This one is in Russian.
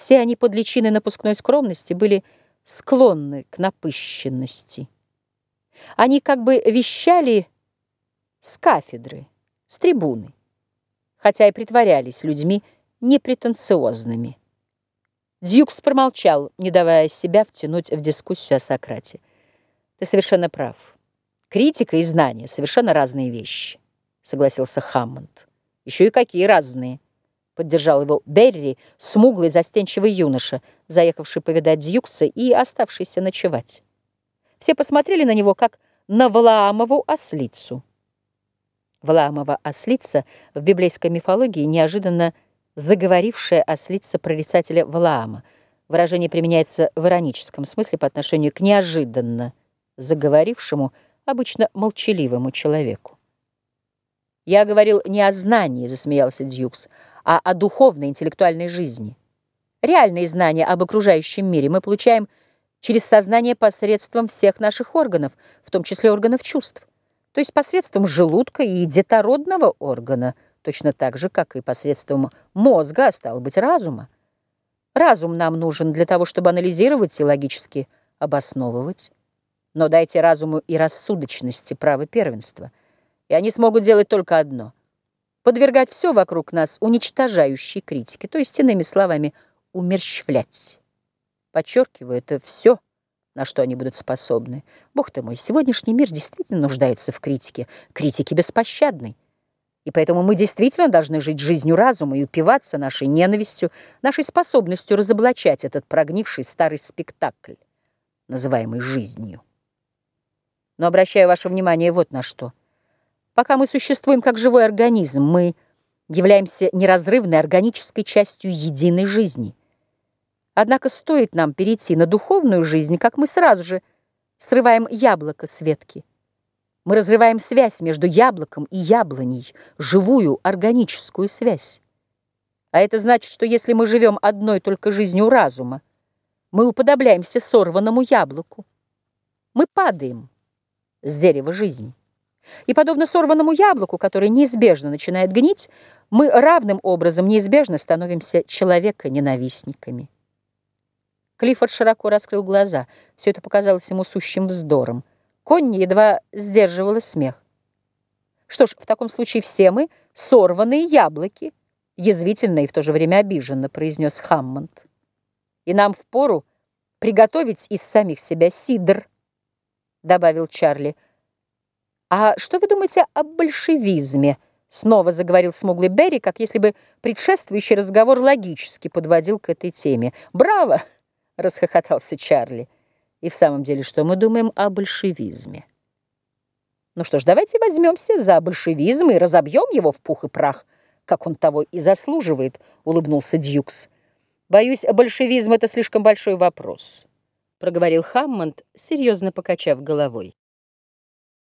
Все они под личиной напускной скромности были склонны к напыщенности. Они как бы вещали с кафедры, с трибуны, хотя и притворялись людьми непретенциозными. Дьюкс промолчал, не давая себя втянуть в дискуссию о Сократе. «Ты совершенно прав. Критика и знание — совершенно разные вещи», — согласился Хаммонд. «Еще и какие разные!» — поддержал его Берри, смуглый застенчивый юноша, заехавший повидать Дьюкса и оставшийся ночевать. Все посмотрели на него, как на Валаамову ослицу. Валаамова ослица в библейской мифологии неожиданно заговорившая ослица прорицателя Валаама. Выражение применяется в ироническом смысле по отношению к неожиданно заговорившему, обычно молчаливому человеку. «Я говорил не о знании», — засмеялся Дьюкс, «а о духовной интеллектуальной жизни. Реальные знания об окружающем мире мы получаем через сознание посредством всех наших органов, в том числе органов чувств, то есть посредством желудка и детородного органа — точно так же, как и посредством мозга, а стало быть, разума. Разум нам нужен для того, чтобы анализировать и логически обосновывать. Но дайте разуму и рассудочности право первенства, и они смогут делать только одно — подвергать все вокруг нас уничтожающей критике, то есть, иными словами, умерщвлять. Подчеркиваю, это все, на что они будут способны. Бог ты мой, сегодняшний мир действительно нуждается в критике, критике беспощадной. И поэтому мы действительно должны жить жизнью разума и упиваться нашей ненавистью, нашей способностью разоблачать этот прогнивший старый спектакль, называемый жизнью. Но обращаю ваше внимание вот на что. Пока мы существуем как живой организм, мы являемся неразрывной органической частью единой жизни. Однако стоит нам перейти на духовную жизнь, как мы сразу же срываем яблоко с ветки. Мы разрываем связь между яблоком и яблоней, живую органическую связь. А это значит, что если мы живем одной только жизнью разума, мы уподобляемся сорванному яблоку. Мы падаем с дерева жизни. И подобно сорванному яблоку, которое неизбежно начинает гнить, мы равным образом неизбежно становимся человека-ненавистниками. Клиффорд широко раскрыл глаза. Все это показалось ему сущим вздором. Конни едва сдерживала смех. Что ж, в таком случае все мы сорванные яблоки, язвительно и в то же время обиженно произнес Хаммонд. И нам впору приготовить из самих себя сидр, добавил Чарли. А что вы думаете о большевизме? Снова заговорил смуглый Берри, как если бы предшествующий разговор логически подводил к этой теме. «Браво!» — расхохотался Чарли. И в самом деле, что мы думаем о большевизме? Ну что ж, давайте возьмемся за большевизм и разобьем его в пух и прах, как он того и заслуживает, улыбнулся Дьюкс. Боюсь, большевизм — это слишком большой вопрос, проговорил Хаммонд, серьезно покачав головой.